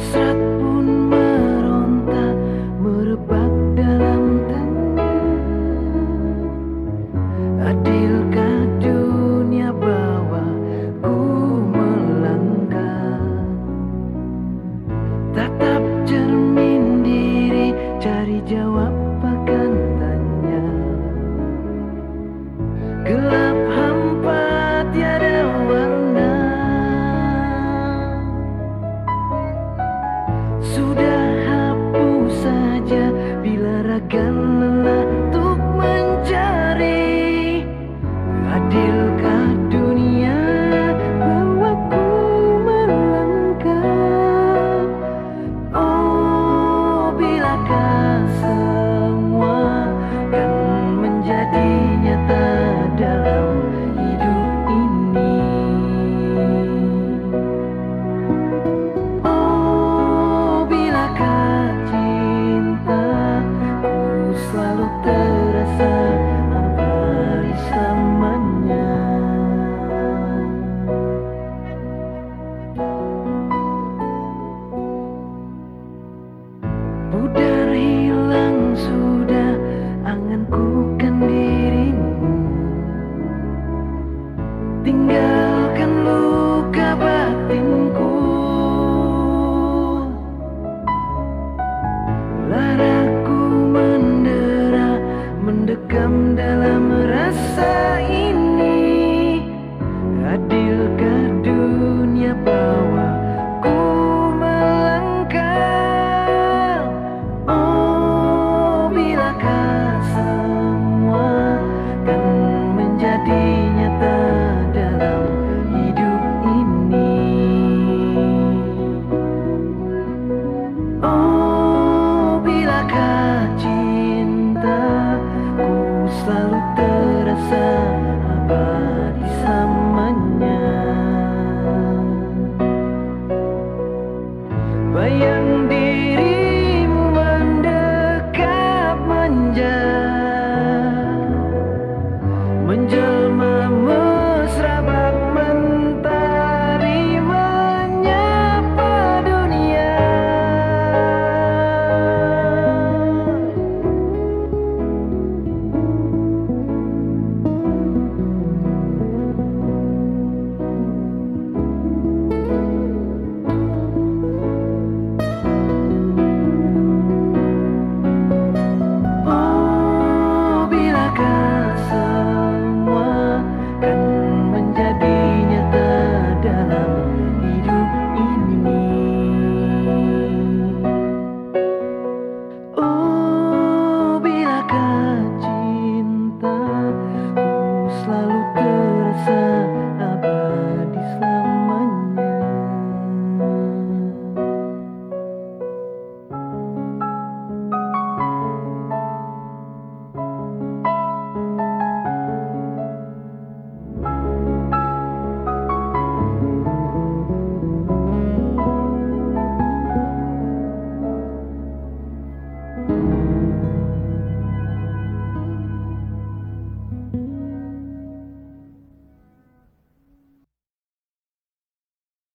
I Sudah hapus saja bila ragam Pudar hilang sudah anganku kan dirimu. Tinggal But